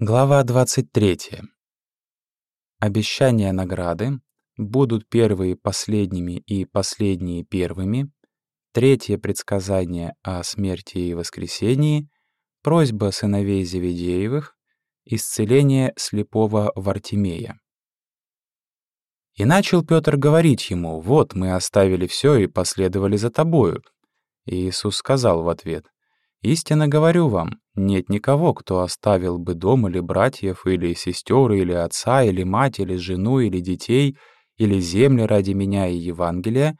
Глава 23. Обещания награды будут первые последними и последние первыми, третье предсказание о смерти и воскресении, просьба сыновей Зеведеевых, исцеление слепого Вартимея. И начал Петр говорить ему, «Вот мы оставили все и последовали за тобою». И Иисус сказал в ответ, Истинно говорю вам, нет никого, кто оставил бы дом или братьев, или сестер, или отца, или мать, или жену, или детей, или земли ради меня и Евангелия,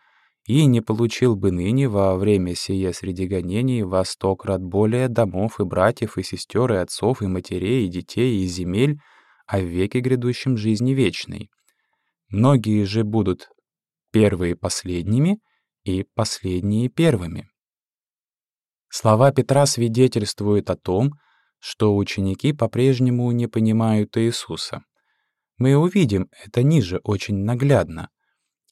и не получил бы ныне во время сие среди гонений во сто крат более домов и братьев, и сестер, и отцов, и матерей, и детей, и земель, а в веке грядущем жизни вечной. Многие же будут первые последними, и последние первыми. Слова Петра свидетельствуют о том, что ученики по-прежнему не понимают Иисуса. Мы увидим это ниже очень наглядно.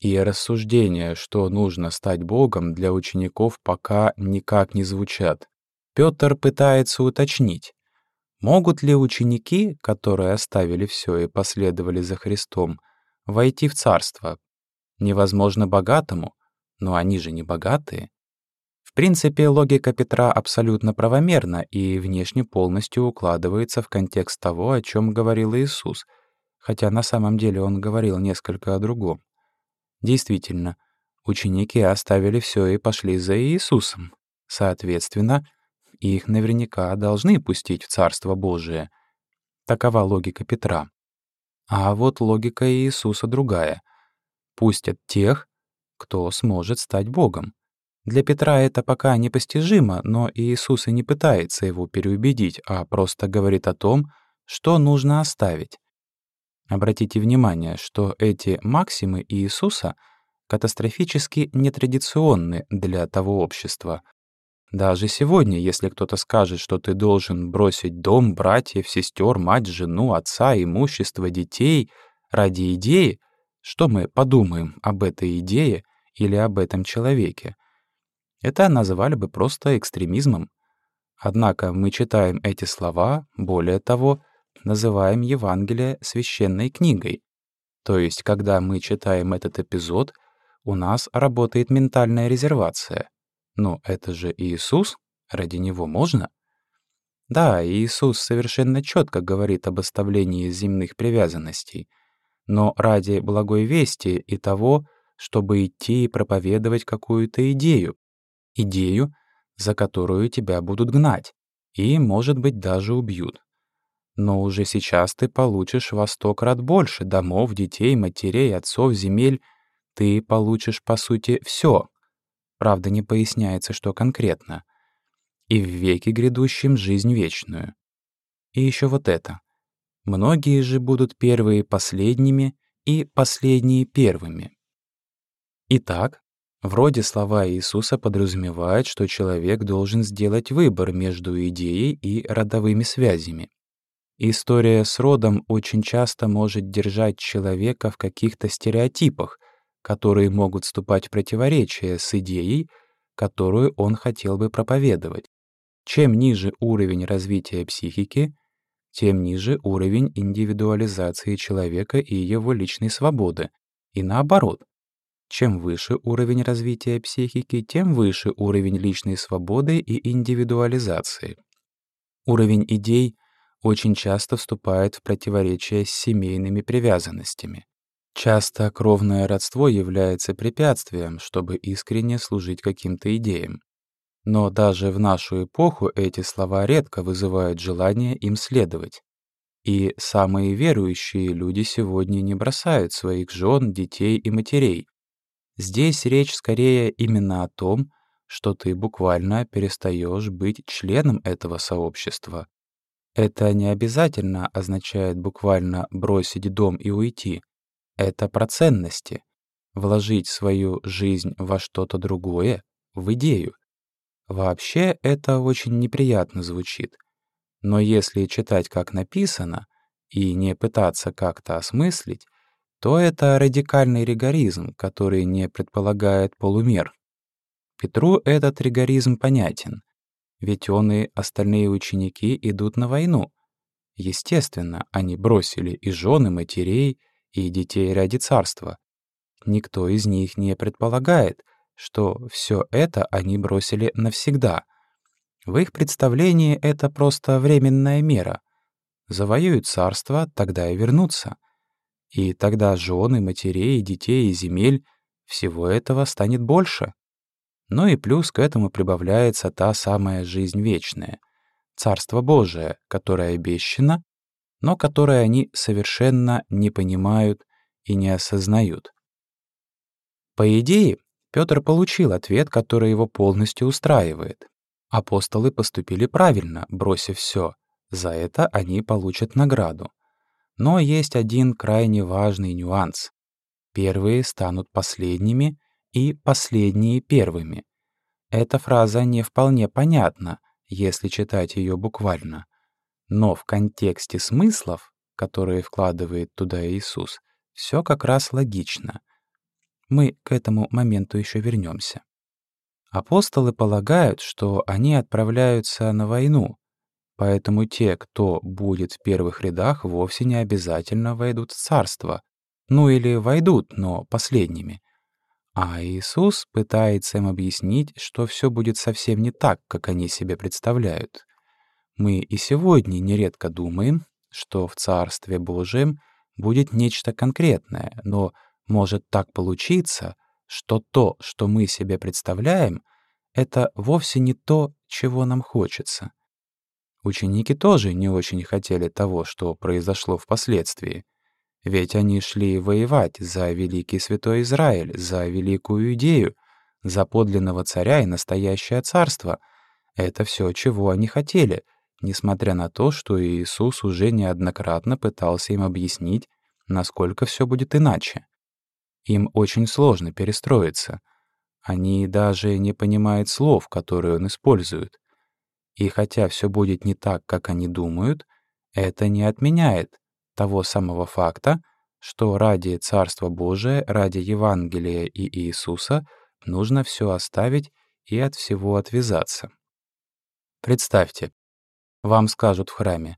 И рассуждения, что нужно стать Богом, для учеников пока никак не звучат. Петр пытается уточнить, могут ли ученики, которые оставили все и последовали за Христом, войти в Царство? Невозможно богатому, но они же не богатые принципе, логика Петра абсолютно правомерна и внешне полностью укладывается в контекст того, о чем говорил Иисус, хотя на самом деле он говорил несколько о другом. Действительно, ученики оставили все и пошли за Иисусом. Соответственно, их наверняка должны пустить в Царство Божие. Такова логика Петра. А вот логика Иисуса другая. Пустят тех, кто сможет стать Богом. Для Петра это пока непостижимо, но Иисус и не пытается его переубедить, а просто говорит о том, что нужно оставить. Обратите внимание, что эти максимы Иисуса катастрофически нетрадиционны для того общества. Даже сегодня, если кто-то скажет, что ты должен бросить дом, братьев, сестер, мать, жену, отца, имущество, детей ради идеи, что мы подумаем об этой идее или об этом человеке? Это назвали бы просто экстремизмом. Однако мы читаем эти слова, более того, называем Евангелие священной книгой. То есть, когда мы читаем этот эпизод, у нас работает ментальная резервация. Но это же Иисус, ради него можно? Да, Иисус совершенно четко говорит об оставлении земных привязанностей, но ради благой вести и того, чтобы идти и проповедовать какую-то идею, идею, за которую тебя будут гнать, и, может быть, даже убьют. Но уже сейчас ты получишь во сто крат больше домов, детей, матерей, отцов, земель. Ты получишь, по сути, все. Правда, не поясняется, что конкретно. И в веке грядущем жизнь вечную. И еще вот это. Многие же будут первые последними и последние первыми. Итак, Вроде слова Иисуса подразумевают, что человек должен сделать выбор между идеей и родовыми связями. История с родом очень часто может держать человека в каких-то стереотипах, которые могут вступать в противоречие с идеей, которую он хотел бы проповедовать. Чем ниже уровень развития психики, тем ниже уровень индивидуализации человека и его личной свободы, и наоборот. Чем выше уровень развития психики, тем выше уровень личной свободы и индивидуализации. Уровень идей очень часто вступает в противоречие с семейными привязанностями. Часто кровное родство является препятствием, чтобы искренне служить каким-то идеям. Но даже в нашу эпоху эти слова редко вызывают желание им следовать. И самые верующие люди сегодня не бросают своих жен, детей и матерей, Здесь речь скорее именно о том, что ты буквально перестаешь быть членом этого сообщества. Это не обязательно означает буквально бросить дом и уйти. Это про ценности. Вложить свою жизнь во что-то другое, в идею. Вообще это очень неприятно звучит. Но если читать как написано и не пытаться как-то осмыслить, то это радикальный ригоризм, который не предполагает полумер. Петру этот ригоризм понятен, ведь он и остальные ученики идут на войну. Естественно, они бросили и жены, матерей, и детей ради царства. Никто из них не предполагает, что все это они бросили навсегда. В их представлении это просто временная мера. Завоюют царство, тогда и вернутся. И тогда жены, матерей, детей и земель всего этого станет больше. Ну и плюс к этому прибавляется та самая жизнь вечная, Царство Божие, которое обещано, но которое они совершенно не понимают и не осознают. По идее, Петр получил ответ, который его полностью устраивает. Апостолы поступили правильно, бросив все. За это они получат награду. Но есть один крайне важный нюанс. Первые станут последними и последние первыми. Эта фраза не вполне понятна, если читать ее буквально. Но в контексте смыслов, которые вкладывает туда Иисус, все как раз логично. Мы к этому моменту еще вернемся. Апостолы полагают, что они отправляются на войну, поэтому те, кто будет в первых рядах, вовсе не обязательно войдут в царство, ну или войдут, но последними. А Иисус пытается им объяснить, что все будет совсем не так, как они себе представляют. Мы и сегодня нередко думаем, что в Царстве Божьем будет нечто конкретное, но может так получиться, что то, что мы себе представляем, это вовсе не то, чего нам хочется. Ученики тоже не очень хотели того, что произошло впоследствии. Ведь они шли воевать за великий святой Израиль, за великую идею, за подлинного царя и настоящее царство. Это все, чего они хотели, несмотря на то, что Иисус уже неоднократно пытался им объяснить, насколько все будет иначе. Им очень сложно перестроиться. Они даже не понимают слов, которые он использует. И хотя все будет не так, как они думают, это не отменяет того самого факта, что ради Царства Божия, ради Евангелия и Иисуса нужно все оставить и от всего отвязаться. Представьте, вам скажут в храме,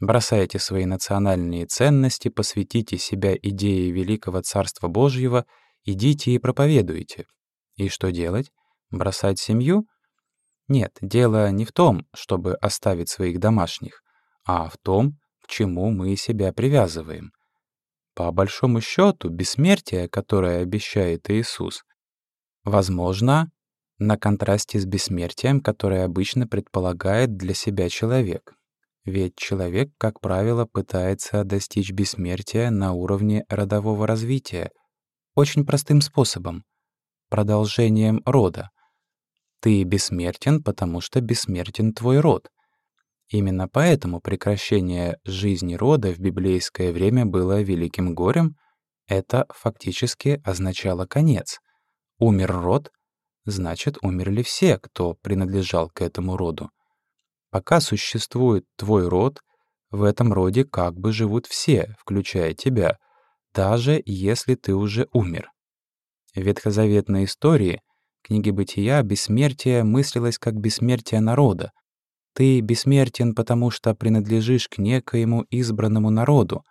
Бросайте свои национальные ценности, посвятите себя идее великого Царства Божьего, идите и проповедуйте. И что делать? Бросать семью? Нет, дело не в том, чтобы оставить своих домашних, а в том, к чему мы себя привязываем. По большому счету, бессмертие, которое обещает Иисус, возможно, на контрасте с бессмертием, которое обычно предполагает для себя человек. Ведь человек, как правило, пытается достичь бессмертия на уровне родового развития очень простым способом — продолжением рода. Ты бессмертен, потому что бессмертен твой род. Именно поэтому прекращение жизни рода в библейское время было великим горем. Это фактически означало конец. Умер род, значит, умерли все, кто принадлежал к этому роду. Пока существует твой род, в этом роде как бы живут все, включая тебя, даже если ты уже умер. В ветхозаветной истории, книге Бытия, бессмертие мыслилось как бессмертие народа. Ты бессмертен, потому что принадлежишь к некоему избранному народу.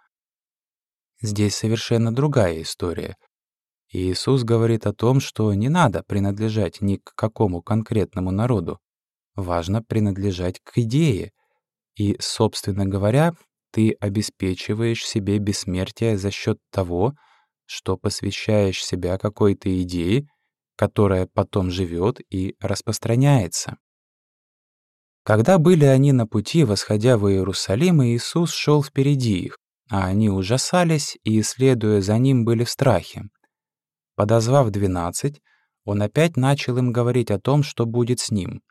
Здесь совершенно другая история. Иисус говорит о том, что не надо принадлежать ни к какому конкретному народу важно принадлежать к идее. И, собственно говоря, ты обеспечиваешь себе бессмертие за счет того, что посвящаешь себя какой-то идее, которая потом живет и распространяется. Когда были они на пути, восходя в Иерусалим, Иисус шел впереди их, а они ужасались и, следуя за ним, были в страхе. Подозвав двенадцать, он опять начал им говорить о том, что будет с ним.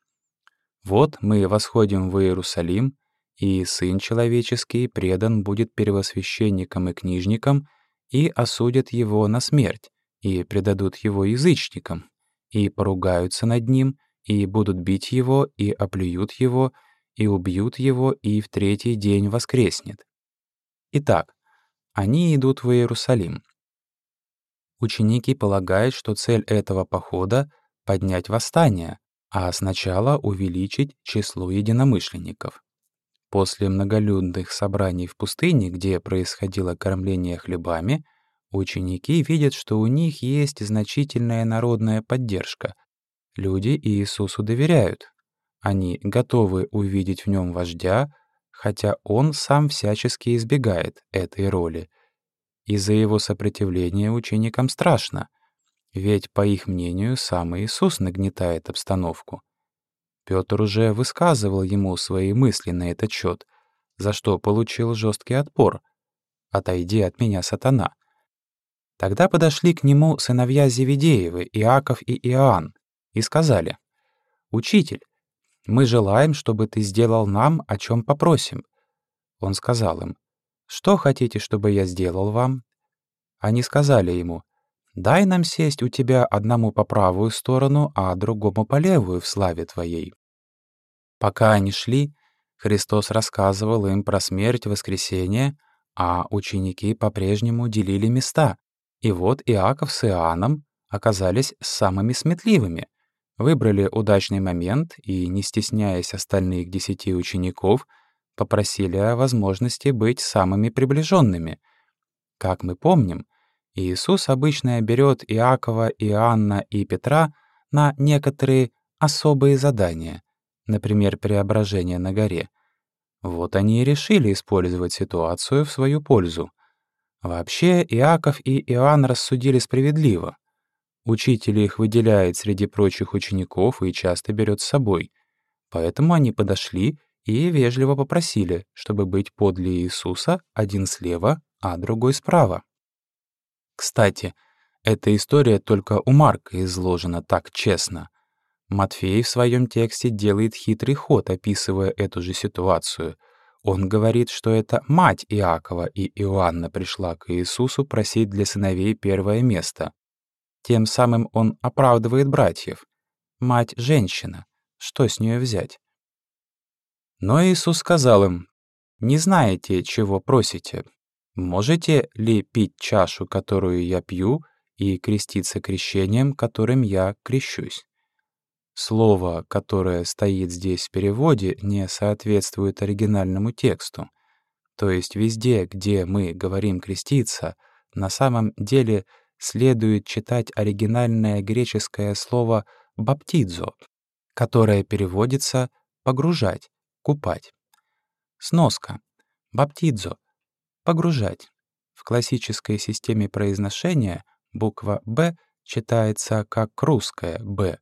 Вот мы восходим в Иерусалим, и Сын Человеческий предан будет первосвященникам и книжникам, и осудят его на смерть, и предадут его язычникам, и поругаются над ним, и будут бить его, и оплюют его, и убьют его, и в третий день воскреснет. Итак, они идут в Иерусалим. Ученики полагают, что цель этого похода — поднять восстание, а сначала увеличить число единомышленников. После многолюдных собраний в пустыне, где происходило кормление хлебами, ученики видят, что у них есть значительная народная поддержка. Люди Иисусу доверяют. Они готовы увидеть в нем вождя, хотя он сам всячески избегает этой роли. Из-за его сопротивления ученикам страшно, ведь, по их мнению, сам Иисус нагнетает обстановку. Петр уже высказывал ему свои мысли на этот счет, за что получил жесткий отпор. «Отойди от меня, сатана». Тогда подошли к нему сыновья Зеведеевы, Иаков и Иоанн, и сказали, «Учитель, мы желаем, чтобы ты сделал нам, о чем попросим». Он сказал им, «Что хотите, чтобы я сделал вам?» Они сказали ему, «Дай нам сесть у тебя одному по правую сторону, а другому по левую в славе твоей». Пока они шли, Христос рассказывал им про смерть, воскресение, а ученики по-прежнему делили места. И вот Иаков с Иоанном оказались самыми сметливыми, выбрали удачный момент и, не стесняясь остальных десяти учеников, попросили о возможности быть самыми приближенными. Как мы помним, Иисус обычно берет Иакова, Иоанна и Петра на некоторые особые задания, например, преображение на горе. Вот они и решили использовать ситуацию в свою пользу. Вообще, Иаков и Иоанн рассудили справедливо. Учитель их выделяет среди прочих учеников и часто берет с собой. Поэтому они подошли и вежливо попросили, чтобы быть подле Иисуса один слева, а другой справа. Кстати, эта история только у Марка изложена так честно — Матфей в своем тексте делает хитрый ход, описывая эту же ситуацию. Он говорит, что это мать Иакова и Иоанна пришла к Иисусу просить для сыновей первое место. Тем самым он оправдывает братьев. Мать — женщина. Что с нее взять? Но Иисус сказал им, «Не знаете, чего просите. Можете ли пить чашу, которую я пью, и креститься крещением, которым я крещусь?» Слово, которое стоит здесь в переводе, не соответствует оригинальному тексту. То есть везде, где мы говорим «креститься», на самом деле следует читать оригинальное греческое слово «баптидзо», которое переводится «погружать», «купать». Сноска. Баптидзо — «погружать». В классической системе произношения буква «б» читается как русская «б»,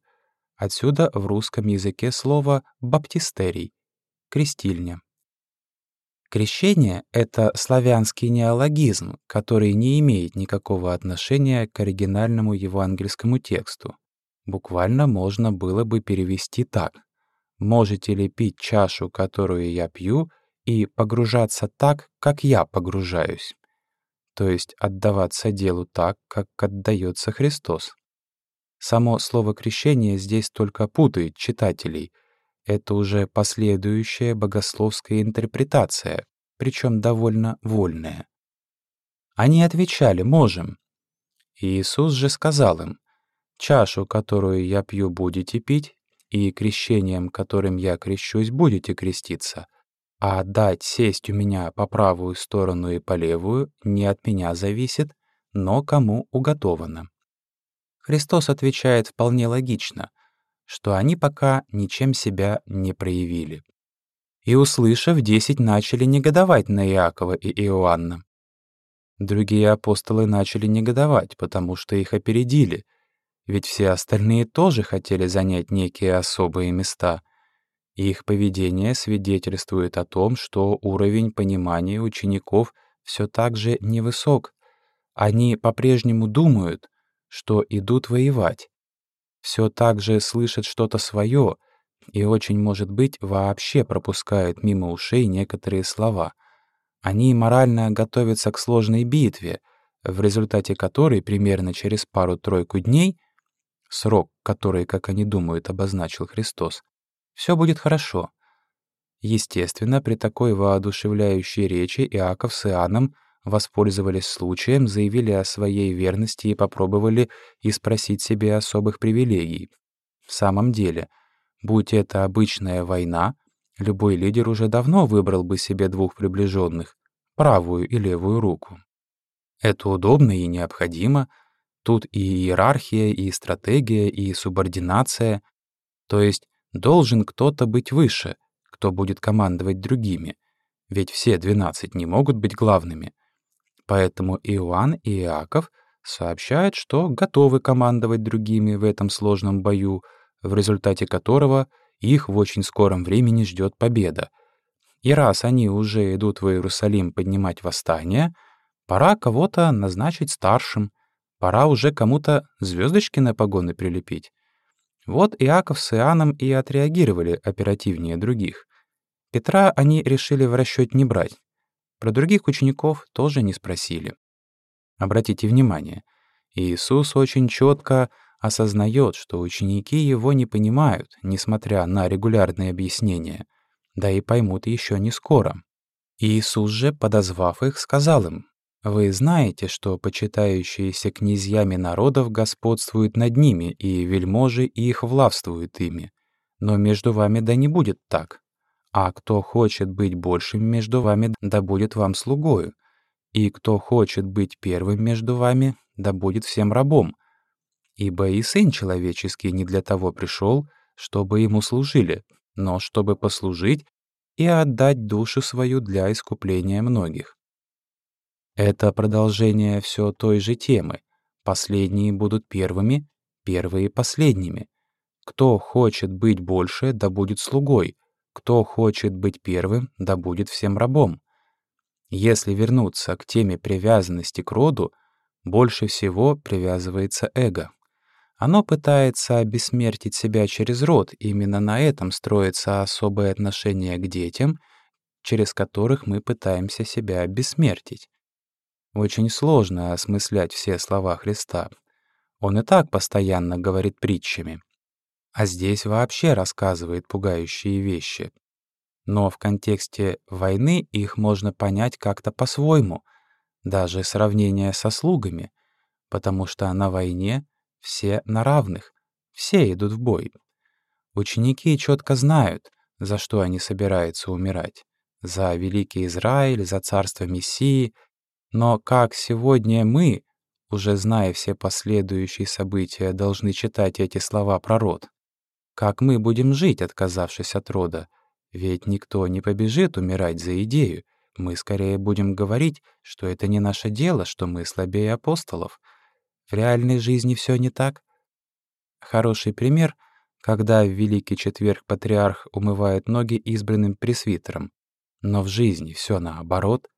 Отсюда в русском языке слово «баптистерий» — крестильня. Крещение — это славянский неологизм, который не имеет никакого отношения к оригинальному евангельскому тексту. Буквально можно было бы перевести так. «Можете ли пить чашу, которую я пью, и погружаться так, как я погружаюсь?» То есть отдаваться делу так, как отдается Христос. Само слово «крещение» здесь только путает читателей. Это уже последующая богословская интерпретация, причем довольно вольная. Они отвечали «можем». Иисус же сказал им, «Чашу, которую я пью, будете пить, и крещением, которым я крещусь, будете креститься, а дать сесть у меня по правую сторону и по левую не от меня зависит, но кому уготовано». Христос отвечает вполне логично, что они пока ничем себя не проявили. И, услышав, десять начали негодовать на Иакова и Иоанна. Другие апостолы начали негодовать, потому что их опередили, ведь все остальные тоже хотели занять некие особые места. И их поведение свидетельствует о том, что уровень понимания учеников все так же невысок. Они по-прежнему думают, что идут воевать. Все так же слышат что-то свое и очень, может быть, вообще пропускают мимо ушей некоторые слова. Они морально готовятся к сложной битве, в результате которой примерно через пару-тройку дней, срок, который, как они думают, обозначил Христос, все будет хорошо. Естественно, при такой воодушевляющей речи Иаков с Иоанном воспользовались случаем, заявили о своей верности и попробовали испросить себе особых привилегий. В самом деле, будь это обычная война, любой лидер уже давно выбрал бы себе двух приближенных, правую и левую руку. Это удобно и необходимо. Тут и иерархия, и стратегия, и субординация. То есть должен кто-то быть выше, кто будет командовать другими. Ведь все двенадцать не могут быть главными. Поэтому Иоанн и Иаков сообщают, что готовы командовать другими в этом сложном бою, в результате которого их в очень скором времени ждет победа. И раз они уже идут в Иерусалим поднимать восстание, пора кого-то назначить старшим, пора уже кому-то звездочки на погоны прилепить. Вот Иаков с Иоанном и отреагировали оперативнее других. Петра они решили в расчет не брать. Про других учеников тоже не спросили. Обратите внимание, Иисус очень четко осознает, что ученики его не понимают, несмотря на регулярные объяснения, да и поймут еще не скоро. Иисус же, подозвав их, сказал им, «Вы знаете, что почитающиеся князьями народов господствуют над ними, и вельможи их влавствуют ими. Но между вами да не будет так. А кто хочет быть большим между вами, да будет вам слугою. И кто хочет быть первым между вами, да будет всем рабом. Ибо и Сын Человеческий не для того пришел, чтобы ему служили, но чтобы послужить и отдать душу свою для искупления многих. Это продолжение все той же темы. Последние будут первыми, первые — последними. Кто хочет быть больше, да будет слугой. Кто хочет быть первым, да будет всем рабом. Если вернуться к теме привязанности к роду, больше всего привязывается эго. Оно пытается обессмертить себя через род, именно на этом строится особое отношение к детям, через которых мы пытаемся себя обессмертить. Очень сложно осмыслять все слова Христа. Он и так постоянно говорит притчами. А здесь вообще рассказывает пугающие вещи. Но в контексте войны их можно понять как-то по-своему, даже сравнение со слугами, потому что на войне все на равных, все идут в бой. Ученики четко знают, за что они собираются умирать. За великий Израиль, за царство Мессии. Но как сегодня мы, уже зная все последующие события, должны читать эти слова про род? Как мы будем жить, отказавшись от рода? Ведь никто не побежит умирать за идею. Мы скорее будем говорить, что это не наше дело, что мы слабее апостолов — в реальной жизни все не так. Хороший пример, когда в Великий Четверг патриарх умывает ноги избранным пресвитером. Но в жизни все наоборот.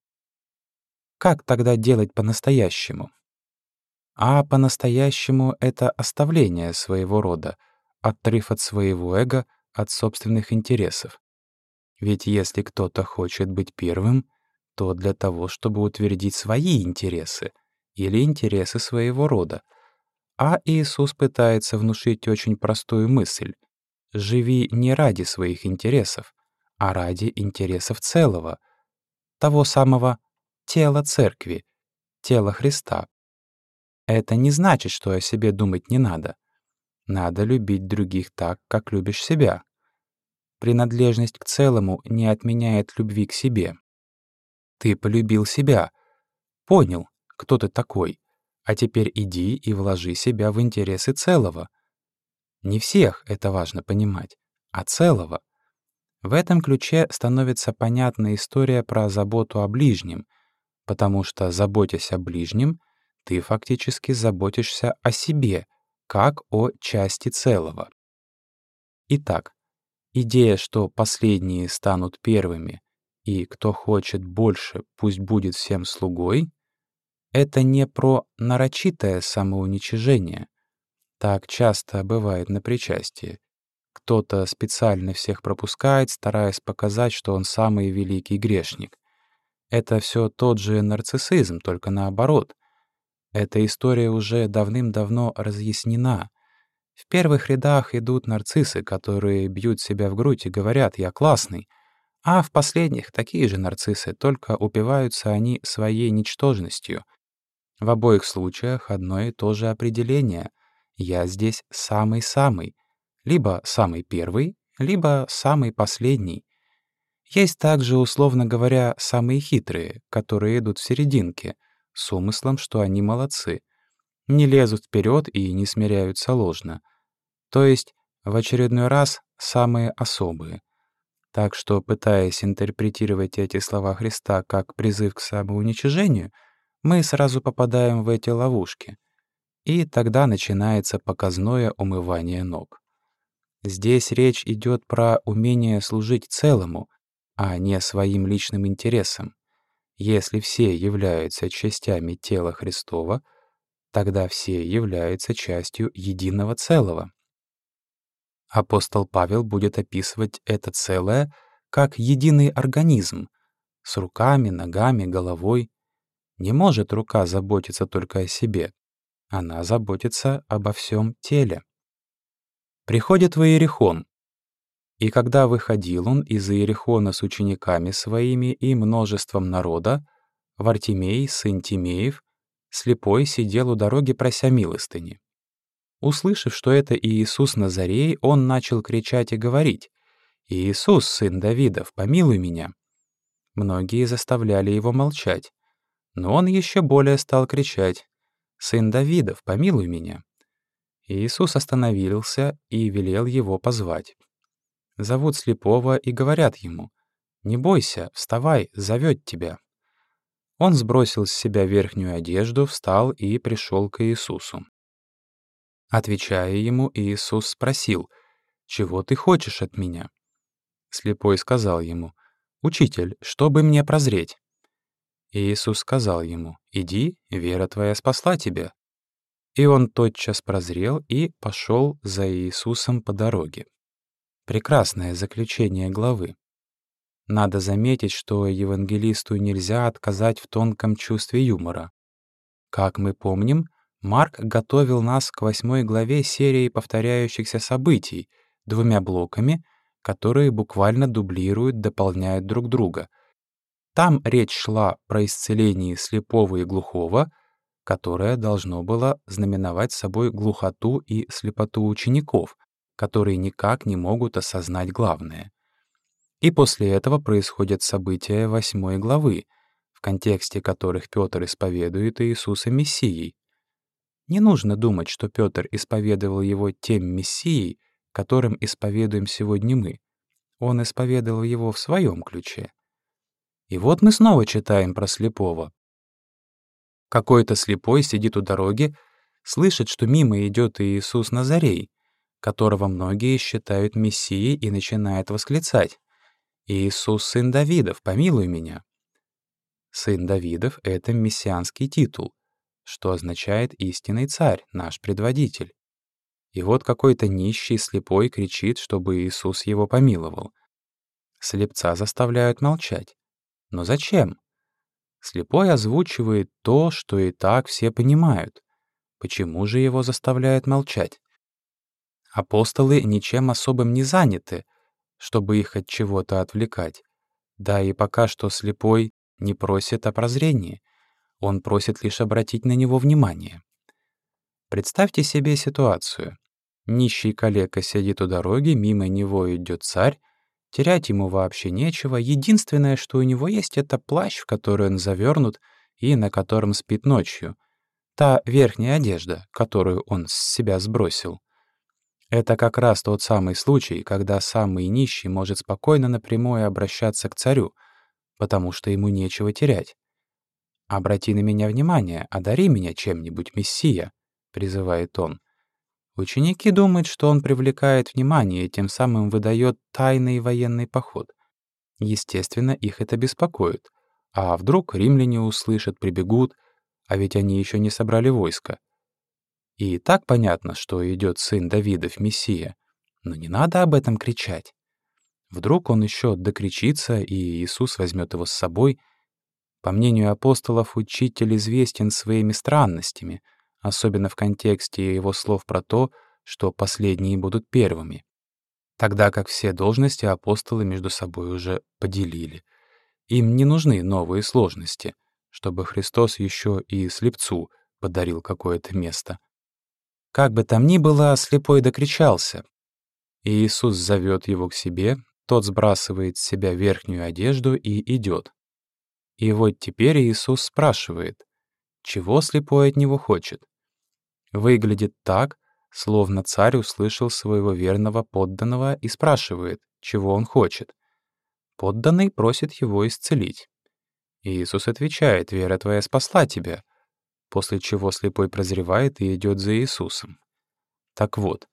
Как тогда делать по-настоящему? А по-настоящему — это оставление своего рода, отрыв от своего эго, от собственных интересов. Ведь если кто-то хочет быть первым, то для того, чтобы утвердить свои интересы — или интересы своего рода. А Иисус пытается внушить очень простую мысль. Живи не ради своих интересов, а ради интересов целого, того самого тела Церкви, тела Христа. Это не значит, что о себе думать не надо. Надо любить других так, как любишь себя. Принадлежность к целому не отменяет любви к себе. Ты полюбил себя, понял, кто ты такой, а теперь иди и вложи себя в интересы целого. Не всех это важно понимать, а целого. В этом ключе становится понятна история про заботу о ближнем, потому что, заботясь о ближнем, ты фактически заботишься о себе, как о части целого. Итак, идея, что последние станут первыми, и кто хочет больше, пусть будет всем слугой, это не про нарочитое самоуничижение. Так часто бывает на причастии. Кто-то специально всех пропускает, стараясь показать, что он самый великий грешник. Это все тот же нарциссизм, только наоборот. Эта история уже давным-давно разъяснена. В первых рядах идут нарциссы, которые бьют себя в грудь и говорят «я классный», а в последних такие же нарциссы, только упиваются они своей ничтожностью — в обоих случаях одно и то же определение. Я здесь самый-самый. Либо самый первый, либо самый последний. Есть также, условно говоря, самые хитрые, которые идут в серединке, с умыслом, что они молодцы, не лезут вперед и не смиряются ложно. То есть, в очередной раз, самые особые. Так что, пытаясь интерпретировать эти слова Христа как призыв к самоуничижению, мы сразу попадаем в эти ловушки. И тогда начинается показное умывание ног. Здесь речь идет про умение служить целому, а не своим личным интересам. Если все являются частями тела Христова, тогда все являются частью единого целого. Апостол Павел будет описывать это целое как единый организм с руками, ногами, головой. Не может рука заботиться только о себе. Она заботится обо всем теле. Приходит в Иерихон. И когда выходил он из Иерихона с учениками своими и множеством народа, Вартимей, сын Тимеев, слепой сидел у дороги, прося милостыни. Услышав, что это Иисус Назарей, он начал кричать и говорить, «Иисус, сын Давидов, помилуй меня!» Многие заставляли его молчать, но он еще более стал кричать, «Сын Давидов, помилуй меня!» Иисус остановился и велел его позвать. Зовут слепого и говорят ему, «Не бойся, вставай, зовет тебя». Он сбросил с себя верхнюю одежду, встал и пришел к Иисусу. Отвечая ему, Иисус спросил, «Чего ты хочешь от меня?» Слепой сказал ему, «Учитель, чтобы мне прозреть?» Иисус сказал ему, «Иди, вера твоя спасла тебя». И он тотчас прозрел и пошел за Иисусом по дороге. Прекрасное заключение главы. Надо заметить, что евангелисту нельзя отказать в тонком чувстве юмора. Как мы помним, Марк готовил нас к восьмой главе серии повторяющихся событий, двумя блоками, которые буквально дублируют, дополняют друг друга. Там речь шла про исцеление слепого и глухого, которое должно было знаменовать собой глухоту и слепоту учеников, которые никак не могут осознать главное. И после этого происходят события восьмой главы, в контексте которых Петр исповедует Иисуса Мессией, не нужно думать, что Петр исповедовал его тем Мессией, которым исповедуем сегодня мы. Он исповедовал его в своем ключе. И вот мы снова читаем про слепого. Какой-то слепой сидит у дороги, слышит, что мимо идет Иисус Назарей, которого многие считают Мессией и начинает восклицать. «Иисус, сын Давидов, помилуй меня». Сын Давидов — это мессианский титул что означает «истинный царь», наш предводитель. И вот какой-то нищий слепой кричит, чтобы Иисус его помиловал. Слепца заставляют молчать. Но зачем? Слепой озвучивает то, что и так все понимают. Почему же его заставляют молчать? Апостолы ничем особым не заняты, чтобы их от чего-то отвлекать. Да и пока что слепой не просит о прозрении — он просит лишь обратить на него внимание. Представьте себе ситуацию. Нищий калека сидит у дороги, мимо него идет царь, терять ему вообще нечего, единственное, что у него есть, это плащ, в который он завернут и на котором спит ночью. Та верхняя одежда, которую он с себя сбросил. Это как раз тот самый случай, когда самый нищий может спокойно напрямую обращаться к царю, потому что ему нечего терять. «Обрати на меня внимание, одари меня чем-нибудь, Мессия», — призывает он. Ученики думают, что он привлекает внимание и тем самым выдает тайный военный поход. Естественно, их это беспокоит. А вдруг римляне услышат, прибегут, а ведь они еще не собрали войско. И так понятно, что идет сын Давидов, Мессия, но не надо об этом кричать. Вдруг он еще докричится, и Иисус возьмет его с собой — по мнению апостолов, учитель известен своими странностями, особенно в контексте его слов про то, что последние будут первыми, тогда как все должности апостолы между собой уже поделили. Им не нужны новые сложности, чтобы Христос еще и слепцу подарил какое-то место. Как бы там ни было, слепой докричался. И Иисус зовет его к себе, тот сбрасывает с себя верхнюю одежду и идет. И вот теперь Иисус спрашивает, чего слепой от него хочет. Выглядит так, словно царь услышал своего верного подданного и спрашивает, чего он хочет. Подданный просит его исцелить. Иисус отвечает, «Вера твоя спасла тебя», после чего слепой прозревает и идет за Иисусом. Так вот,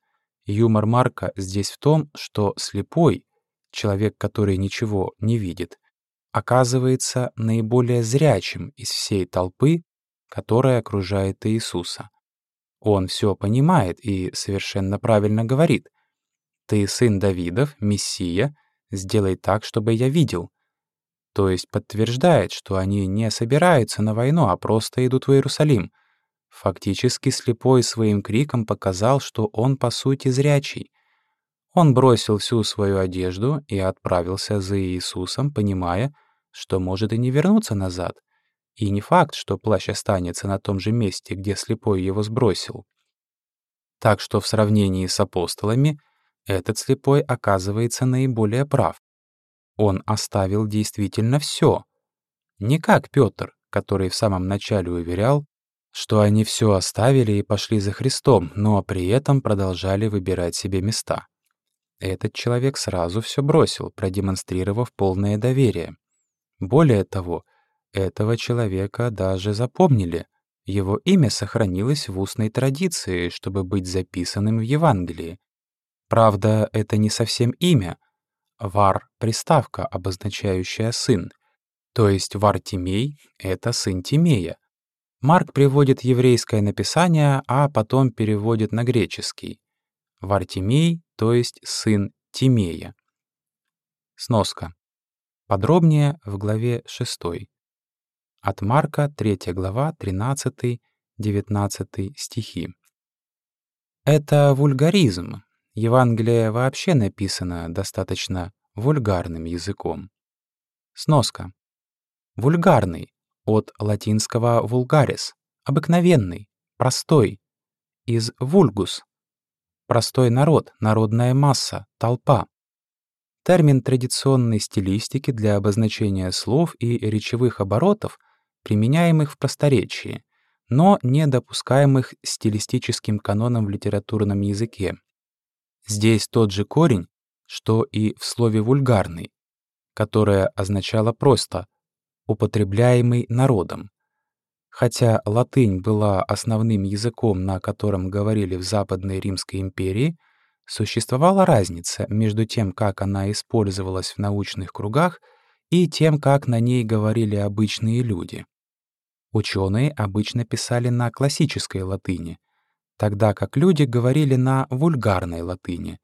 юмор Марка здесь в том, что слепой, человек, который ничего не видит, оказывается наиболее зрячим из всей толпы, которая окружает Иисуса. Он все понимает и совершенно правильно говорит. «Ты сын Давидов, Мессия, сделай так, чтобы я видел». То есть подтверждает, что они не собираются на войну, а просто идут в Иерусалим. Фактически слепой своим криком показал, что он по сути зрячий. Он бросил всю свою одежду и отправился за Иисусом, понимая, что может и не вернуться назад. И не факт, что плащ останется на том же месте, где слепой его сбросил. Так что в сравнении с апостолами этот слепой оказывается наиболее прав. Он оставил действительно все. Не как Петр, который в самом начале уверял, что они все оставили и пошли за Христом, но при этом продолжали выбирать себе места. Этот человек сразу все бросил, продемонстрировав полное доверие. Более того, этого человека даже запомнили. Его имя сохранилось в устной традиции, чтобы быть записанным в Евангелии. Правда, это не совсем имя. Вар — приставка, обозначающая «сын». То есть Вар Тимей — это сын Тимея. Марк приводит еврейское написание, а потом переводит на греческий. Вартимей, то есть сын Тимея. Сноска. Подробнее в главе 6. От Марка, 3 глава, 13-19 стихи. Это вульгаризм. Евангелие вообще написано достаточно вульгарным языком. Сноска. Вульгарный от латинского vulgaris, обыкновенный, простой, из vulgus, простой народ, народная масса, толпа термин традиционной стилистики для обозначения слов и речевых оборотов, применяемых в просторечии, но не допускаемых стилистическим каноном в литературном языке. Здесь тот же корень, что и в слове «вульгарный», которое означало просто «употребляемый народом». Хотя латынь была основным языком, на котором говорили в Западной Римской империи, Существовала разница между тем, как она использовалась в научных кругах, и тем, как на ней говорили обычные люди. Ученые обычно писали на классической латыни, тогда как люди говорили на вульгарной латыни.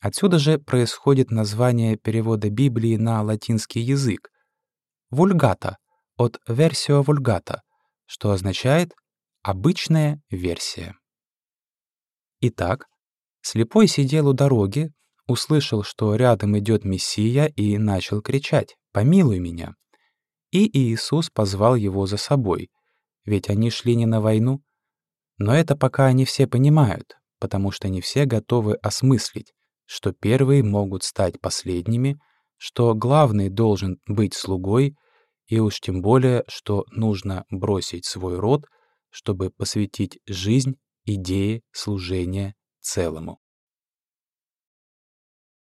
Отсюда же происходит название перевода Библии на латинский язык — «вульгата» от «versio vulgata», что означает «обычная версия». Итак, Слепой сидел у дороги, услышал, что рядом идет Мессия, и начал кричать «Помилуй меня!». И Иисус позвал его за собой, ведь они шли не на войну. Но это пока не все понимают, потому что не все готовы осмыслить, что первые могут стать последними, что главный должен быть слугой, и уж тем более, что нужно бросить свой род, чтобы посвятить жизнь идее служения целому.